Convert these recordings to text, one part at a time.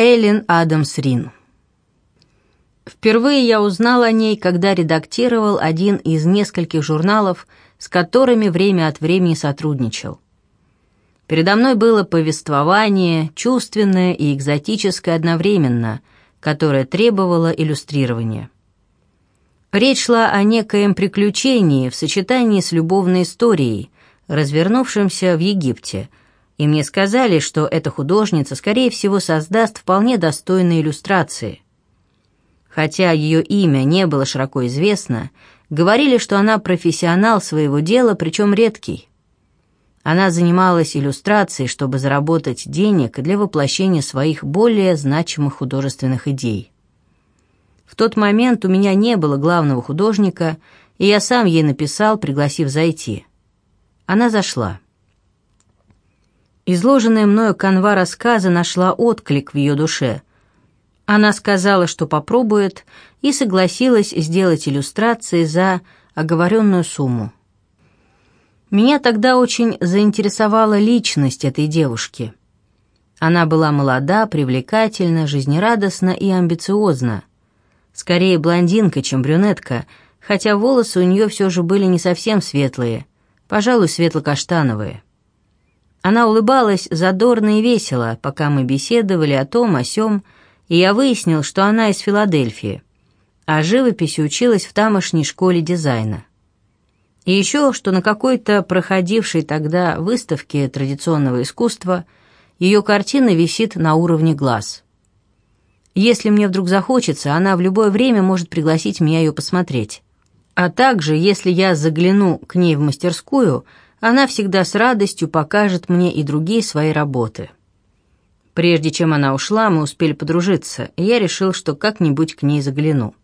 Эллен Адамс Рин. Впервые я узнал о ней, когда редактировал один из нескольких журналов, с которыми время от времени сотрудничал. Передо мной было повествование, чувственное и экзотическое одновременно, которое требовало иллюстрирования. Речь шла о некоем приключении в сочетании с любовной историей, развернувшемся в Египте, и мне сказали, что эта художница, скорее всего, создаст вполне достойные иллюстрации. Хотя ее имя не было широко известно, говорили, что она профессионал своего дела, причем редкий. Она занималась иллюстрацией, чтобы заработать денег для воплощения своих более значимых художественных идей. В тот момент у меня не было главного художника, и я сам ей написал, пригласив зайти. Она зашла. Изложенная мною канва рассказа нашла отклик в ее душе. Она сказала, что попробует, и согласилась сделать иллюстрации за оговоренную сумму. Меня тогда очень заинтересовала личность этой девушки. Она была молода, привлекательна, жизнерадостна и амбициозна скорее блондинка, чем брюнетка, хотя волосы у нее все же были не совсем светлые, пожалуй, светло-каштановые. Она улыбалась задорно и весело, пока мы беседовали о том, о сём, и я выяснил, что она из Филадельфии, а живописи училась в тамошней школе дизайна. И еще, что на какой-то проходившей тогда выставке традиционного искусства ее картина висит на уровне глаз – если мне вдруг захочется, она в любое время может пригласить меня ее посмотреть. А также, если я загляну к ней в мастерскую, она всегда с радостью покажет мне и другие свои работы. Прежде чем она ушла, мы успели подружиться, и я решил, что как-нибудь к ней загляну.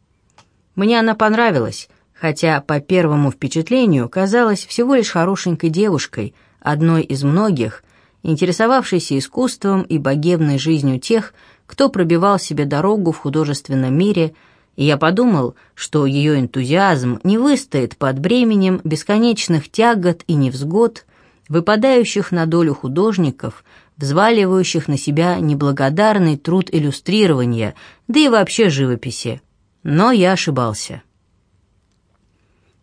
Мне она понравилась, хотя по первому впечатлению казалась всего лишь хорошенькой девушкой, одной из многих, интересовавшейся искусством и богемной жизнью тех, кто пробивал себе дорогу в художественном мире, и я подумал, что ее энтузиазм не выстоит под бременем бесконечных тягот и невзгод, выпадающих на долю художников, взваливающих на себя неблагодарный труд иллюстрирования, да и вообще живописи. Но я ошибался.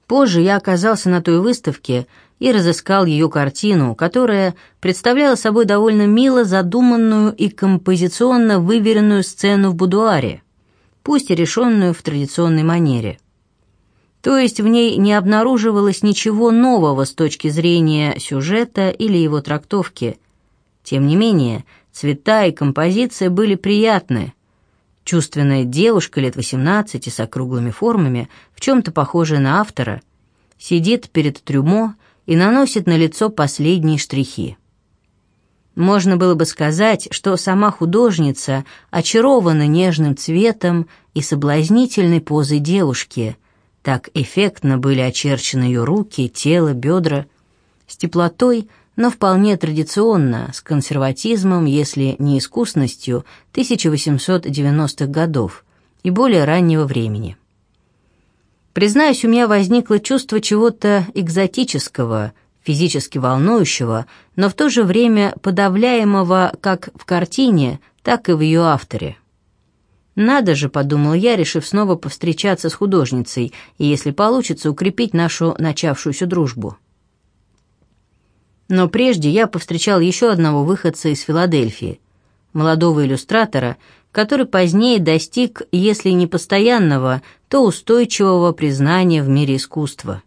Позже я оказался на той выставке и разыскал ее картину, которая представляла собой довольно мило задуманную и композиционно выверенную сцену в будуаре, пусть и решенную в традиционной манере. То есть в ней не обнаруживалось ничего нового с точки зрения сюжета или его трактовки. Тем не менее, цвета и композиция были приятны. Чувственная девушка лет 18 с округлыми формами, в чем-то похожая на автора, сидит перед трюмо и наносит на лицо последние штрихи. Можно было бы сказать, что сама художница очарована нежным цветом и соблазнительной позой девушки. Так эффектно были очерчены ее руки, тело, бедра. С теплотой, но вполне традиционно, с консерватизмом, если не искусностью, 1890-х годов и более раннего времени. Признаюсь, у меня возникло чувство чего-то экзотического, физически волнующего, но в то же время подавляемого как в картине, так и в ее авторе. «Надо же», — подумал я, решив снова повстречаться с художницей и, если получится, укрепить нашу начавшуюся дружбу. Но прежде я повстречал еще одного выходца из Филадельфии, молодого иллюстратора, который позднее достиг, если не постоянного, то устойчивого признания в мире искусства.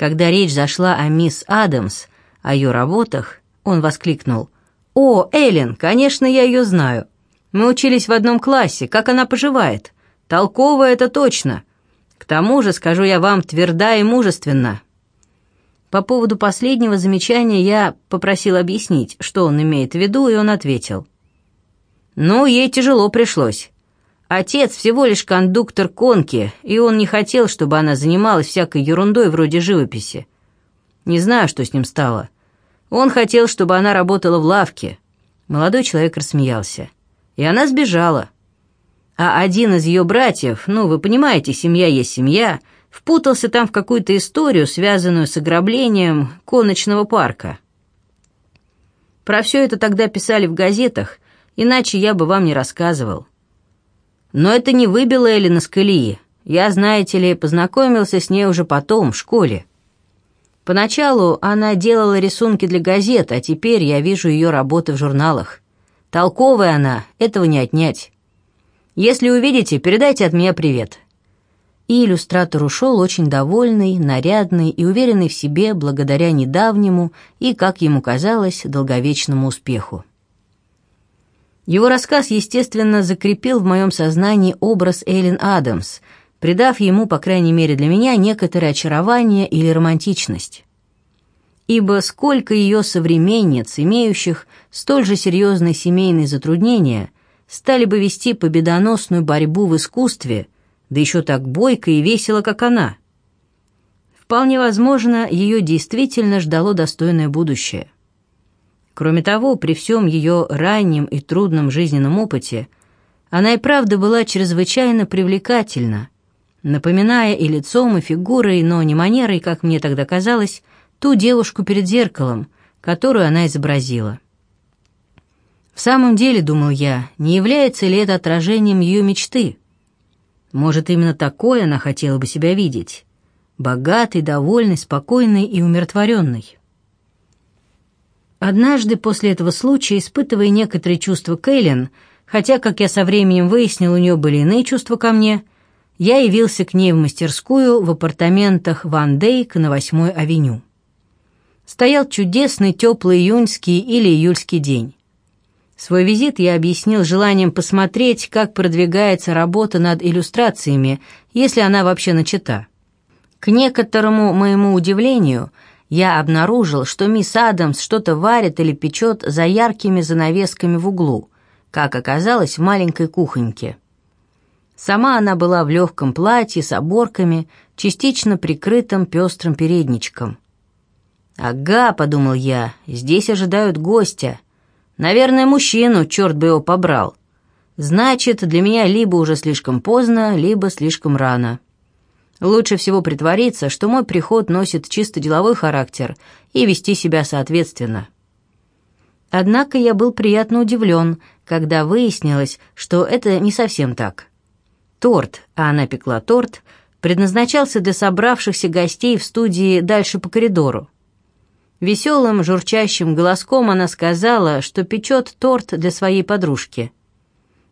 Когда речь зашла о мисс Адамс, о ее работах, он воскликнул «О, Эллен, конечно, я ее знаю. Мы учились в одном классе, как она поживает. Толковая это точно. К тому же, скажу я вам, тверда и мужественна». По поводу последнего замечания я попросил объяснить, что он имеет в виду, и он ответил. «Ну, ей тяжело пришлось. Отец всего лишь кондуктор конки, и он не хотел, чтобы она занималась всякой ерундой вроде живописи. Не знаю, что с ним стало. Он хотел, чтобы она работала в лавке». Молодой человек рассмеялся. «И она сбежала. А один из ее братьев, ну, вы понимаете, семья есть семья, впутался там в какую-то историю, связанную с ограблением коночного парка. Про все это тогда писали в газетах, иначе я бы вам не рассказывал. Но это не выбило Эллен из колеи. Я, знаете ли, познакомился с ней уже потом, в школе. Поначалу она делала рисунки для газет, а теперь я вижу ее работы в журналах. Толковая она, этого не отнять. Если увидите, передайте от меня привет». И иллюстратор ушел очень довольный, нарядный и уверенный в себе благодаря недавнему и, как ему казалось, долговечному успеху. Его рассказ, естественно, закрепил в моем сознании образ Эллен Адамс, придав ему, по крайней мере для меня, некоторое очарование или романтичность. Ибо сколько ее современниц, имеющих столь же серьезные семейные затруднения, стали бы вести победоносную борьбу в искусстве, да еще так бойко и весело, как она. Вполне возможно, ее действительно ждало достойное будущее. Кроме того, при всем ее раннем и трудном жизненном опыте, она и правда была чрезвычайно привлекательна, напоминая и лицом, и фигурой, но не манерой, как мне тогда казалось, ту девушку перед зеркалом, которую она изобразила. В самом деле, думал я, не является ли это отражением ее мечты? Может, именно такое она хотела бы себя видеть? Богатый, довольный, спокойный и умиротворенный. Однажды после этого случая, испытывая некоторые чувства Кейлин, хотя, как я со временем выяснил, у нее были иные чувства ко мне, я явился к ней в мастерскую в апартаментах Ван Дейк на 8-й авеню. Стоял чудесный теплый июньский или июльский день. Свой визит я объяснил желанием посмотреть, как продвигается работа над иллюстрациями, если она вообще начата. К некоторому моему удивлению, я обнаружил, что мисс Адамс что-то варит или печет за яркими занавесками в углу, как оказалось в маленькой кухоньке. Сама она была в легком платье с оборками, частично прикрытым пестрым передничком. «Ага», — подумал я, — «здесь ожидают гостя». Наверное, мужчину, черт бы его побрал. Значит, для меня либо уже слишком поздно, либо слишком рано. Лучше всего притвориться, что мой приход носит чисто деловой характер и вести себя соответственно. Однако я был приятно удивлен, когда выяснилось, что это не совсем так. Торт, а она пекла торт, предназначался для собравшихся гостей в студии дальше по коридору. Веселым, журчащим голоском она сказала, что печет торт для своей подружки.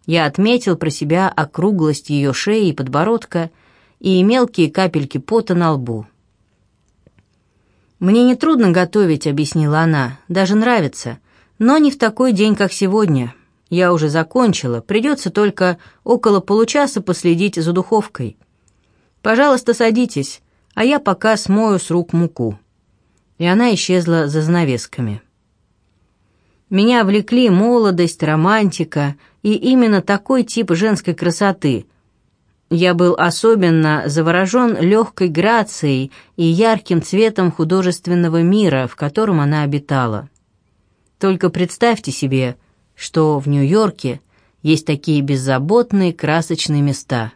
Я отметил про себя округлость ее шеи и подбородка и мелкие капельки пота на лбу. «Мне нетрудно готовить», — объяснила она, — «даже нравится, но не в такой день, как сегодня. Я уже закончила, придется только около получаса последить за духовкой. Пожалуйста, садитесь, а я пока смою с рук муку» и она исчезла за занавесками. Меня влекли молодость, романтика и именно такой тип женской красоты. Я был особенно заворожен легкой грацией и ярким цветом художественного мира, в котором она обитала. Только представьте себе, что в Нью-Йорке есть такие беззаботные красочные места.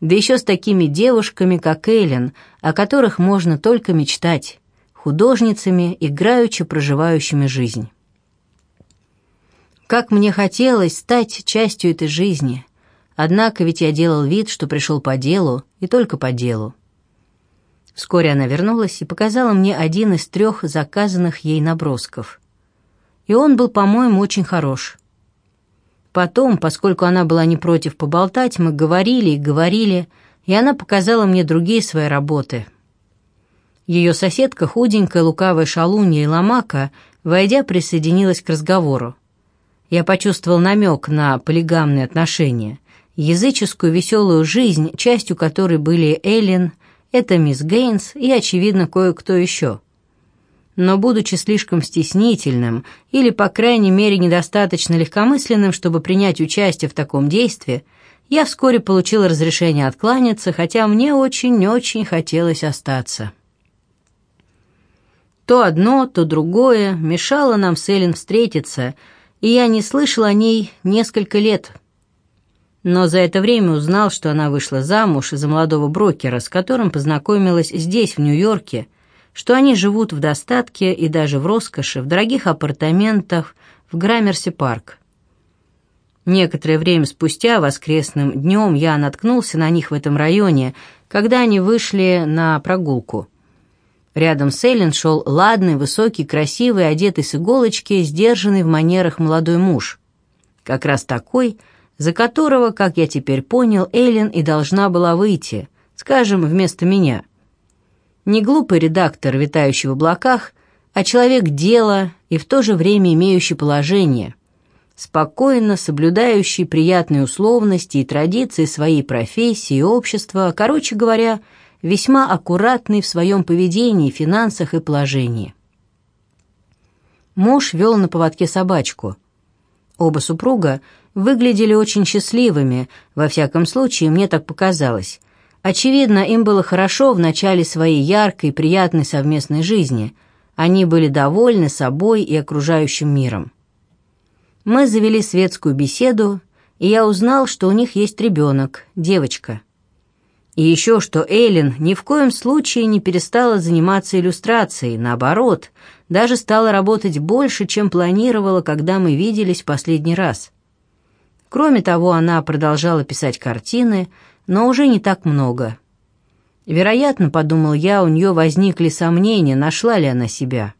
Да еще с такими девушками, как Эллен, о которых можно только мечтать художницами, играючи проживающими жизнь. Как мне хотелось стать частью этой жизни, однако ведь я делал вид, что пришел по делу, и только по делу. Вскоре она вернулась и показала мне один из трех заказанных ей набросков. И он был, по-моему, очень хорош. Потом, поскольку она была не против поболтать, мы говорили и говорили, и она показала мне другие свои работы — ее соседка, худенькая, лукавая шалунья и ломака, войдя, присоединилась к разговору. Я почувствовал намек на полигамные отношения, языческую веселую жизнь, частью которой были Эллен, это мисс Гейнс и, очевидно, кое-кто еще. Но, будучи слишком стеснительным или, по крайней мере, недостаточно легкомысленным, чтобы принять участие в таком действии, я вскоре получил разрешение откланяться, хотя мне очень-очень хотелось остаться. То одно, то другое мешало нам с Эллен встретиться, и я не слышал о ней несколько лет. Но за это время узнал, что она вышла замуж за молодого брокера, с которым познакомилась здесь, в Нью-Йорке, что они живут в достатке и даже в роскоши, в дорогих апартаментах в Граммерси-парк. Некоторое время спустя, воскресным днем, я наткнулся на них в этом районе, когда они вышли на прогулку. Рядом с Эллен шел ладный, высокий, красивый, одетый с иголочки, сдержанный в манерах молодой муж. Как раз такой, за которого, как я теперь понял, Эллен и должна была выйти, скажем, вместо меня. Не глупый редактор, витающий в облаках, а человек дела и в то же время имеющий положение – спокойно соблюдающий приятные условности и традиции своей профессии и общества, короче говоря, весьма аккуратный в своем поведении, финансах и положении. Муж вел на поводке собачку. Оба супруга выглядели очень счастливыми, во всяком случае, мне так показалось. Очевидно, им было хорошо в начале своей яркой, приятной совместной жизни. Они были довольны собой и окружающим миром. Мы завели светскую беседу, и я узнал, что у них есть ребенок, девочка. И еще, что Эйлин ни в коем случае не перестала заниматься иллюстрацией, наоборот, даже стала работать больше, чем планировала, когда мы виделись последний раз. Кроме того, она продолжала писать картины, но уже не так много. Вероятно, подумал я, у нее возникли сомнения, нашла ли она себя.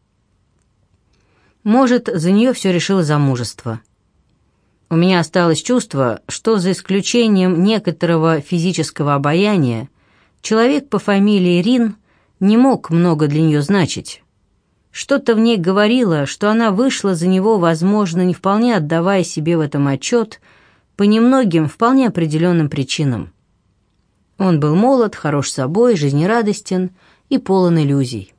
Может, за нее все решило замужество. У меня осталось чувство, что за исключением некоторого физического обаяния, человек по фамилии Рин не мог много для нее значить. Что-то в ней говорило, что она вышла за него, возможно, не вполне отдавая себе в этом отчет, по немногим вполне определенным причинам. Он был молод, хорош собой, жизнерадостен и полон иллюзий.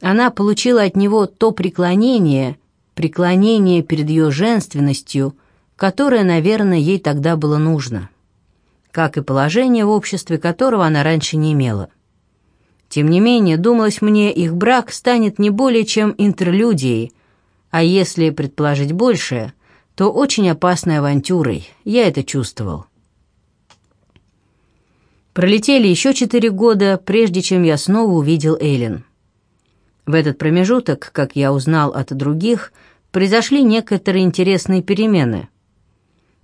Она получила от него то преклонение, преклонение перед ее женственностью, которое, наверное, ей тогда было нужно, как и положение в обществе, которого она раньше не имела. Тем не менее, думалось мне, их брак станет не более чем интерлюдией, а если предположить большее, то очень опасной авантюрой, я это чувствовал. Пролетели еще четыре года, прежде чем я снова увидел Эйлин. В этот промежуток, как я узнал от других, произошли некоторые интересные перемены.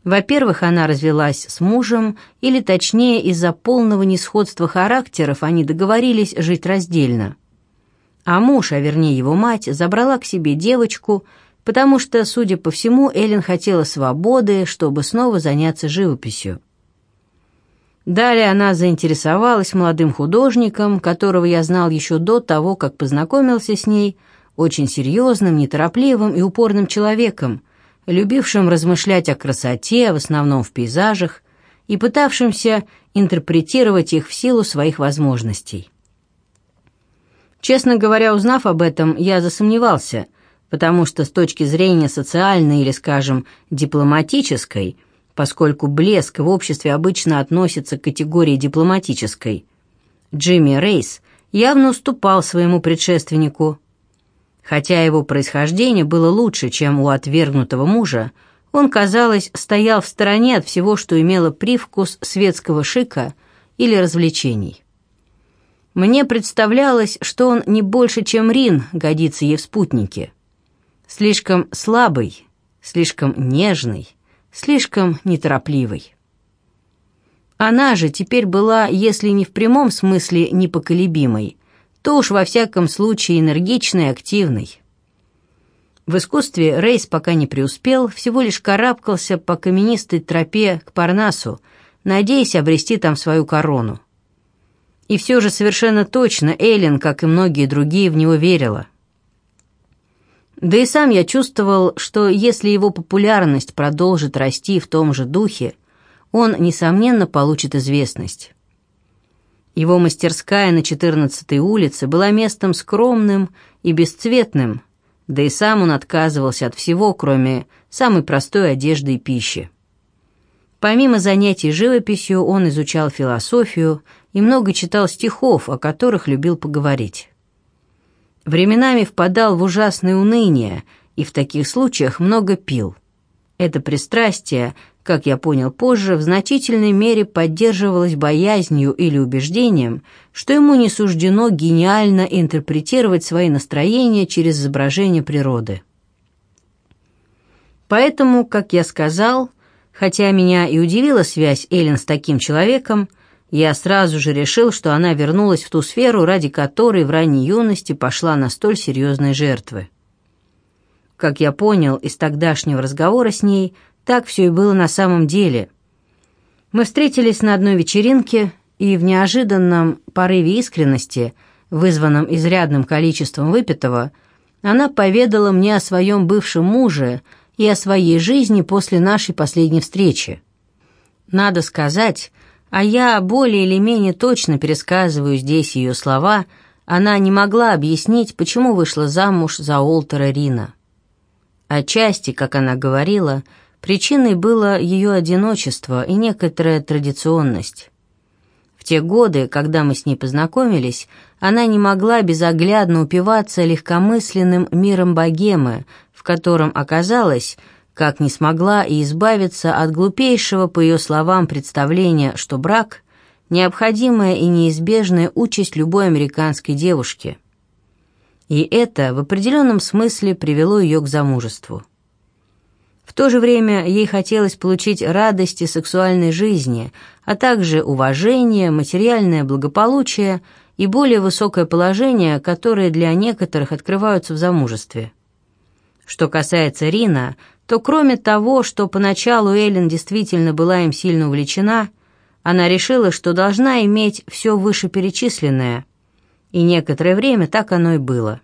Во-первых, она развелась с мужем, или точнее, из-за полного несходства характеров они договорились жить раздельно. А муж, а вернее его мать, забрала к себе девочку, потому что, судя по всему, Эллен хотела свободы, чтобы снова заняться живописью. Далее она заинтересовалась молодым художником, которого я знал еще до того, как познакомился с ней, очень серьезным, неторопливым и упорным человеком, любившим размышлять о красоте, в основном в пейзажах, и пытавшимся интерпретировать их в силу своих возможностей. Честно говоря, узнав об этом, я засомневался, потому что с точки зрения социальной или, скажем, дипломатической – поскольку блеск в обществе обычно относится к категории дипломатической. Джимми Рейс явно уступал своему предшественнику. Хотя его происхождение было лучше, чем у отвергнутого мужа, он, казалось, стоял в стороне от всего, что имело привкус светского шика или развлечений. Мне представлялось, что он не больше, чем Рин, годится ей в спутнике. Слишком слабый, слишком нежный, слишком неторопливой. Она же теперь была, если не в прямом смысле непоколебимой, то уж во всяком случае энергичной и активной. В искусстве Рейс пока не преуспел, всего лишь карабкался по каменистой тропе к Парнасу, надеясь обрести там свою корону. И все же совершенно точно Эйлин, как и многие другие, в него верила. Да и сам я чувствовал, что если его популярность продолжит расти в том же духе, он, несомненно, получит известность. Его мастерская на 14-й улице была местом скромным и бесцветным, да и сам он отказывался от всего, кроме самой простой одежды и пищи. Помимо занятий живописью, он изучал философию и много читал стихов, о которых любил поговорить. Временами впадал в ужасное уныние и в таких случаях много пил. Это пристрастие, как я понял позже, в значительной мере поддерживалось боязнью или убеждением, что ему не суждено гениально интерпретировать свои настроения через изображение природы. Поэтому, как я сказал, Хотя меня и удивила связь Эллен с таким человеком, я сразу же решил, что она вернулась в ту сферу, ради которой в ранней юности пошла на столь серьезные жертвы. Как я понял из тогдашнего разговора с ней, так все и было на самом деле. Мы встретились на одной вечеринке, и в неожиданном порыве искренности, вызванном изрядным количеством выпитого, она поведала мне о своем бывшем муже и о своей жизни после нашей последней встречи. Надо сказать, а я более или менее точно пересказываю здесь ее слова, она не могла объяснить, почему вышла замуж за Олтера Рина. Отчасти, как она говорила, причиной было ее одиночество и некоторая традиционность. В те годы, когда мы с ней познакомились, она не могла безоглядно упиваться легкомысленным миром богемы, в котором оказалась, как не смогла и избавиться от глупейшего, по ее словам, представления, что брак – необходимая и неизбежная участь любой американской девушки. И это в определенном смысле привело ее к замужеству. В то же время ей хотелось получить радости сексуальной жизни, а также уважение, материальное благополучие и более высокое положение, которые для некоторых открываются в замужестве. Что касается Рина, то кроме того, что поначалу Эллен действительно была им сильно увлечена, она решила, что должна иметь все вышеперечисленное, и некоторое время так оно и было.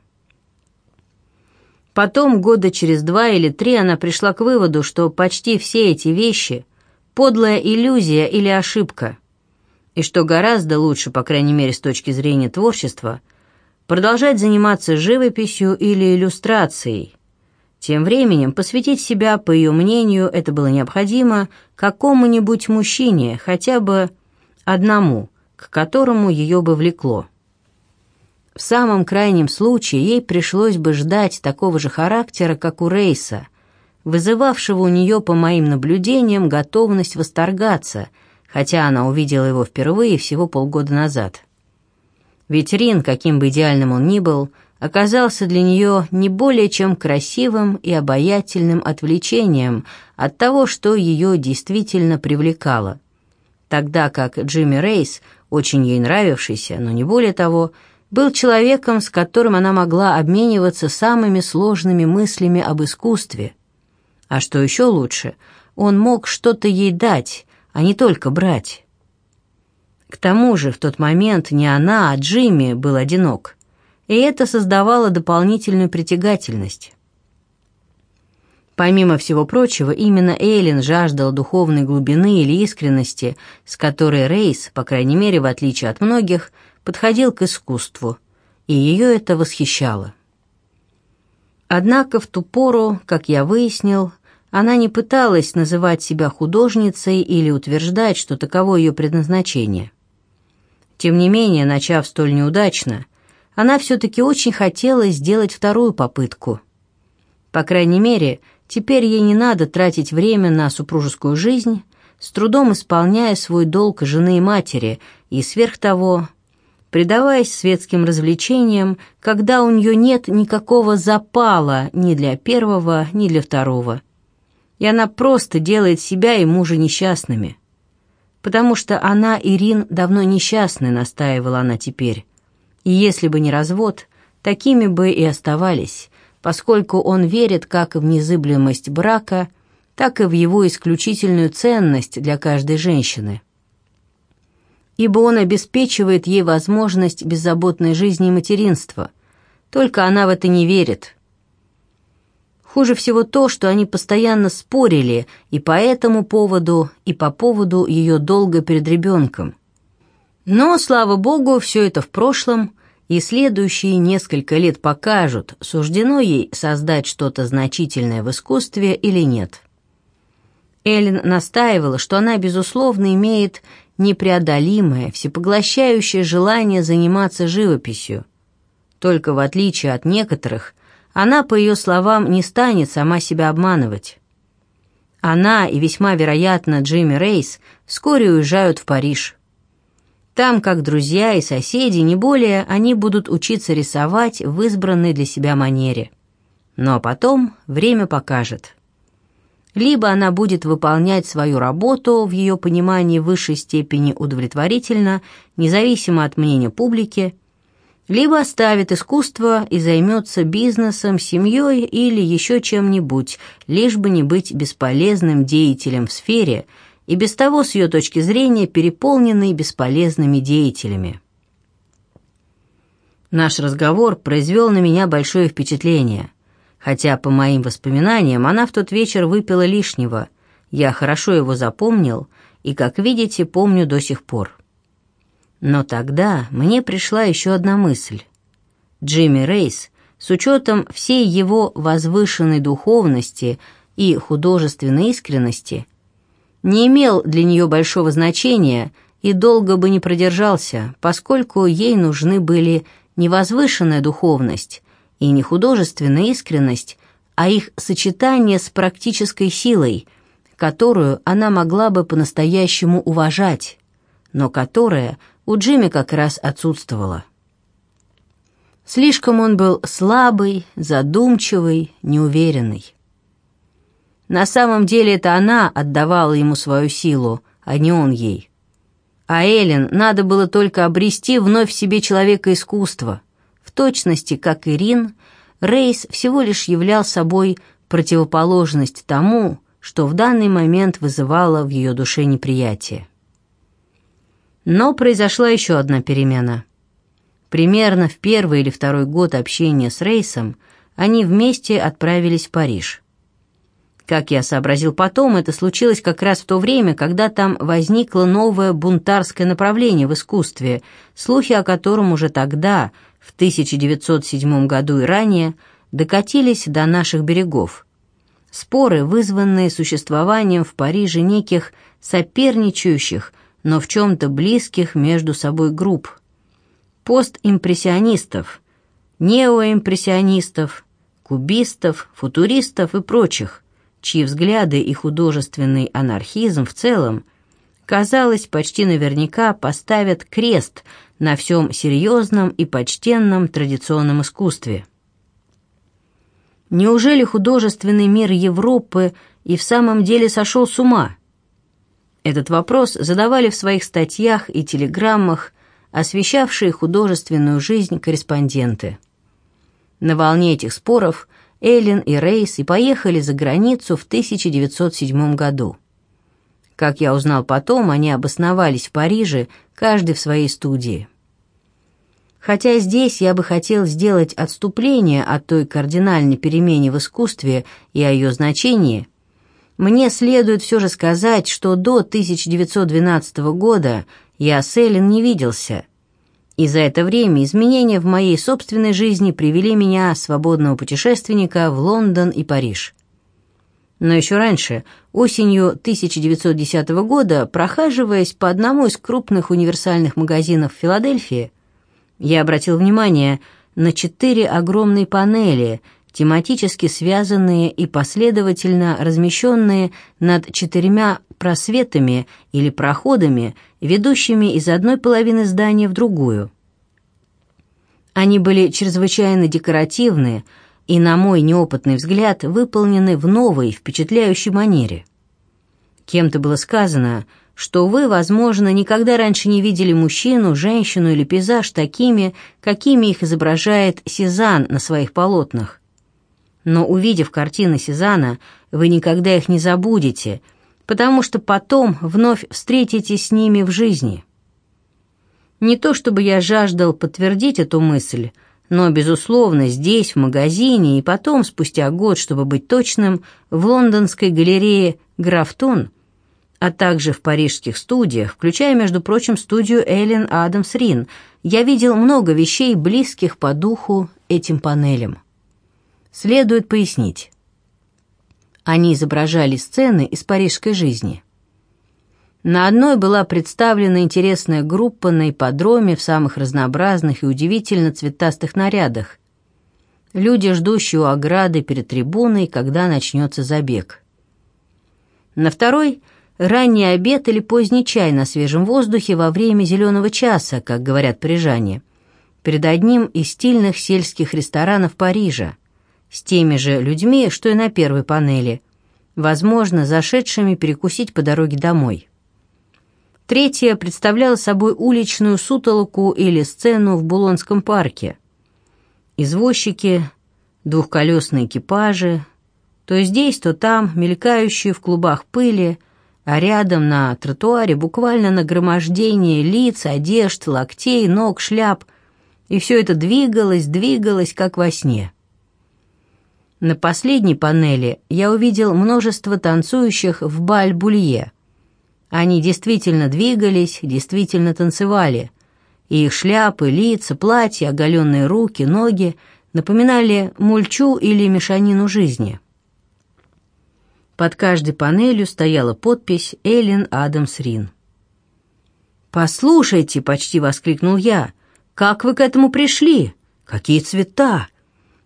Потом, года через два или три, она пришла к выводу, что почти все эти вещи – подлая иллюзия или ошибка, и что гораздо лучше, по крайней мере с точки зрения творчества, продолжать заниматься живописью или иллюстрацией. Тем временем посвятить себя, по ее мнению, это было необходимо какому-нибудь мужчине, хотя бы одному, к которому ее бы влекло. В самом крайнем случае ей пришлось бы ждать такого же характера, как у Рейса, вызывавшего у нее, по моим наблюдениям, готовность восторгаться, хотя она увидела его впервые всего полгода назад. Ведь Рин, каким бы идеальным он ни был, оказался для нее не более чем красивым и обаятельным отвлечением от того, что ее действительно привлекало. Тогда как Джимми Рейс, очень ей нравившийся, но не более того, был человеком, с которым она могла обмениваться самыми сложными мыслями об искусстве. А что еще лучше, он мог что-то ей дать, а не только брать. К тому же в тот момент не она, а Джимми был одинок, и это создавало дополнительную притягательность. Помимо всего прочего, именно Эйлин жаждала духовной глубины или искренности, с которой Рейс, по крайней мере, в отличие от многих, подходил к искусству, и ее это восхищало. Однако в ту пору, как я выяснил, она не пыталась называть себя художницей или утверждать, что таково ее предназначение. Тем не менее, начав столь неудачно, она все-таки очень хотела сделать вторую попытку. По крайней мере, теперь ей не надо тратить время на супружескую жизнь, с трудом исполняя свой долг жены и матери, и сверх того предаваясь светским развлечениям, когда у нее нет никакого запала ни для первого, ни для второго. И она просто делает себя и мужа несчастными. Потому что она и Рин давно несчастны, настаивала она теперь. И если бы не развод, такими бы и оставались, поскольку он верит как в незыблемость брака, так и в его исключительную ценность для каждой женщины ибо он обеспечивает ей возможность беззаботной жизни и материнства. Только она в это не верит. Хуже всего то, что они постоянно спорили и по этому поводу, и по поводу ее долга перед ребенком. Но, слава богу, все это в прошлом, и следующие несколько лет покажут, суждено ей создать что-то значительное в искусстве или нет. Эллен настаивала, что она, безусловно, имеет непреодолимое, всепоглощающее желание заниматься живописью. Только в отличие от некоторых, она, по ее словам, не станет сама себя обманывать. Она и весьма вероятно Джимми Рейс вскоре уезжают в Париж. Там, как друзья и соседи, не более, они будут учиться рисовать в избранной для себя манере. Но потом время покажет. Либо она будет выполнять свою работу в ее понимании в высшей степени удовлетворительно, независимо от мнения публики, либо оставит искусство и займется бизнесом, семьей или еще чем-нибудь, лишь бы не быть бесполезным деятелем в сфере, и без того, с ее точки зрения, переполненной бесполезными деятелями. Наш разговор произвел на меня большое впечатление. Хотя, по моим воспоминаниям, она в тот вечер выпила лишнего. Я хорошо его запомнил и, как видите, помню до сих пор. Но тогда мне пришла еще одна мысль. Джимми Рейс, с учетом всей его возвышенной духовности и художественной искренности, не имел для нее большого значения и долго бы не продержался, поскольку ей нужны были не возвышенная духовность и не художественная искренность, а их сочетание с практической силой, которую она могла бы по-настоящему уважать, но которая у Джимми как раз отсутствовала. Слишком он был слабый, задумчивый, неуверенный. На самом деле это она отдавала ему свою силу, а не он ей. А Эллен надо было только обрести вновь в себе человека искусства. Точности, как Ирин, Рейс всего лишь являл собой противоположность тому, что в данный момент вызывало в ее душе неприятие. Но произошла еще одна перемена. Примерно в первый или второй год общения с Рейсом они вместе отправились в Париж. Как я сообразил потом, это случилось как раз в то время, когда там возникло новое бунтарское направление в искусстве, слухи о котором уже тогда, в 1907 году и ранее, докатились до наших берегов. Споры, вызванные существованием в Париже неких соперничающих, но в чем-то близких между собой групп. Постимпрессионистов, неоимпрессионистов, кубистов, футуристов и прочих, чьи взгляды и художественный анархизм в целом, казалось, почти наверняка поставят крест на всем серьезном и почтенном традиционном искусстве. Неужели художественный мир Европы и в самом деле сошел с ума? Этот вопрос задавали в своих статьях и телеграммах, освещавшие художественную жизнь корреспонденты. На волне этих споров Эллен и Рейс и поехали за границу в 1907 году. Как я узнал потом, они обосновались в Париже, каждый в своей студии. Хотя здесь я бы хотел сделать отступление от той кардинальной перемене в искусстве и о ее значении – мне следует все же сказать, что до 1912 года я с Эллен не виделся, и за это время изменения в моей собственной жизни привели меня, свободного путешественника, в Лондон и Париж. Но еще раньше, осенью 1910 года, прохаживаясь по одному из крупных универсальных магазинов Филадельфии, я обратил внимание на четыре огромные панели – тематически связанные и последовательно размещенные над четырьмя просветами или проходами, ведущими из одной половины здания в другую. Они были чрезвычайно декоративны и, на мой неопытный взгляд, выполнены в новой, впечатляющей манере. Кем-то было сказано, что вы, возможно, никогда раньше не видели мужчину, женщину или пейзаж такими, какими их изображает Сезанн на своих полотнах но увидев картины Сезана, вы никогда их не забудете, потому что потом вновь встретитесь с ними в жизни. Не то чтобы я жаждал подтвердить эту мысль, но, безусловно, здесь, в магазине, и потом, спустя год, чтобы быть точным, в лондонской галерее «Графтон», а также в парижских студиях, включая, между прочим, студию Эллен Адамс Рин, я видел много вещей, близких по духу этим панелям. Следует пояснить. Они изображали сцены из парижской жизни. На одной была представлена интересная группа на ипподроме в самых разнообразных и удивительно цветастых нарядах. Люди, ждущие у ограды перед трибуной, когда начнется забег. На второй – ранний обед или поздний чай на свежем воздухе во время зеленого часа, как говорят парижане, перед одним из стильных сельских ресторанов Парижа – с теми же людьми, что и на первой панели, возможно, зашедшими перекусить по дороге домой. Третья представляла собой уличную сутолоку или сцену в Булонском парке. Извозчики, двухколесные экипажи, то здесь, то там, мелькающие в клубах пыли, а рядом на тротуаре буквально нагромождение лиц, одежд, локтей, ног, шляп, и все это двигалось, двигалось, как во сне. На последней панели я увидел множество танцующих в баль-булье. Они действительно двигались, действительно танцевали, и их шляпы, лица, платья, оголенные руки, ноги напоминали мульчу или мешанину жизни. Под каждой панелью стояла подпись «Эллен Адамс Рин». «Послушайте!» — почти воскликнул я. «Как вы к этому пришли? Какие цвета!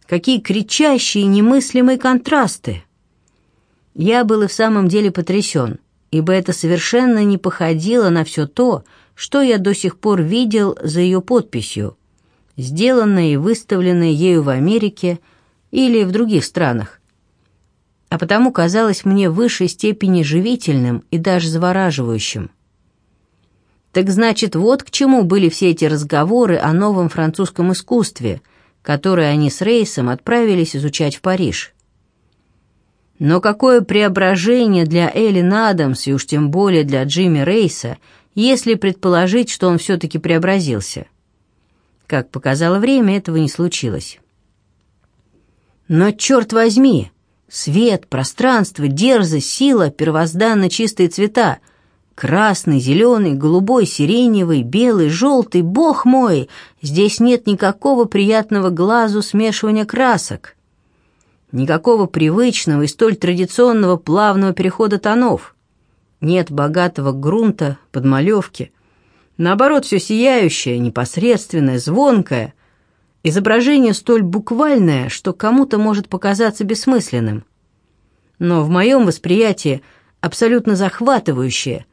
Какие кричащие немыслимые контрасты!» Я был и в самом деле потрясен, ибо это совершенно не походило на все то, что я до сих пор видел за ее подписью, сделанное и выставленное ею в Америке или в других странах, а потому казалось мне в высшей степени живительным и даже завораживающим. Так значит, вот к чему были все эти разговоры о новом французском искусстве, которые они с Рейсом отправились изучать в Париж. Но какое преображение для Эллен Адамс и уж тем более для Джимми Рейса, если предположить, что он все-таки преобразился. Как показало время, этого не случилось. Но, черт возьми, Свет, пространство, дерзость, сила, первозданно чистые цвета. Красный, зеленый, голубой, сиреневый, белый, желтый, бог мой! Здесь нет никакого приятного глазу смешивания красок. Никакого привычного и столь традиционного плавного перехода тонов. Нет богатого грунта, подмалевки. Наоборот, все сияющее, непосредственное, звонкое — Изображение столь буквальное, что кому-то может показаться бессмысленным. Но в моем восприятии абсолютно захватывающее,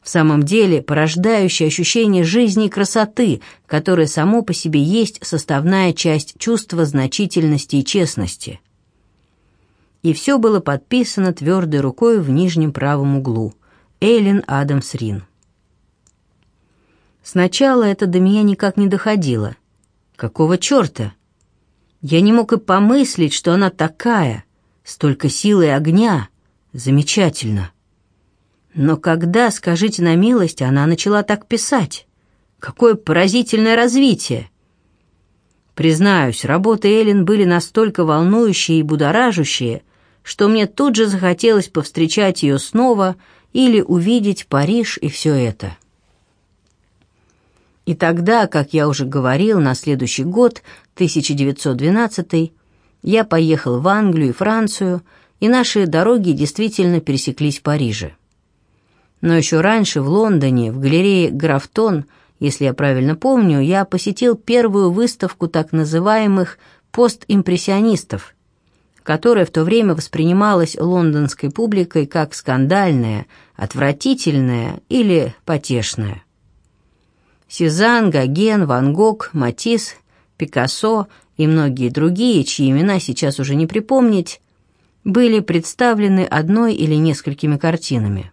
в самом деле порождающее ощущение жизни и красоты, которое само по себе есть составная часть чувства значительности и честности. И все было подписано твердой рукой в нижнем правом углу. Эйлин Адамс Рин. Сначала это до меня никак не доходило — Какого черта? Я не мог и помыслить, что она такая, столько силы и огня. Замечательно. Но когда, скажите на милость, она начала так писать? Какое поразительное развитие! Признаюсь, работы Эллен были настолько волнующие и будоражащие, что мне тут же захотелось повстречать ее снова или увидеть Париж и все это. И тогда, как я уже говорил, на следующий год, 1912, я поехал в Англию и Францию, и наши дороги действительно пересеклись в Париже. Но еще раньше в Лондоне, в галерее «Графтон», если я правильно помню, я посетил первую выставку так называемых постимпрессионистов, которая в то время воспринималась лондонской публикой как скандальная, отвратительная или потешная. Сезанн, Гоген, Ван Гог, Матисс, Пикассо и многие другие, чьи имена сейчас уже не припомнить, были представлены одной или несколькими картинами.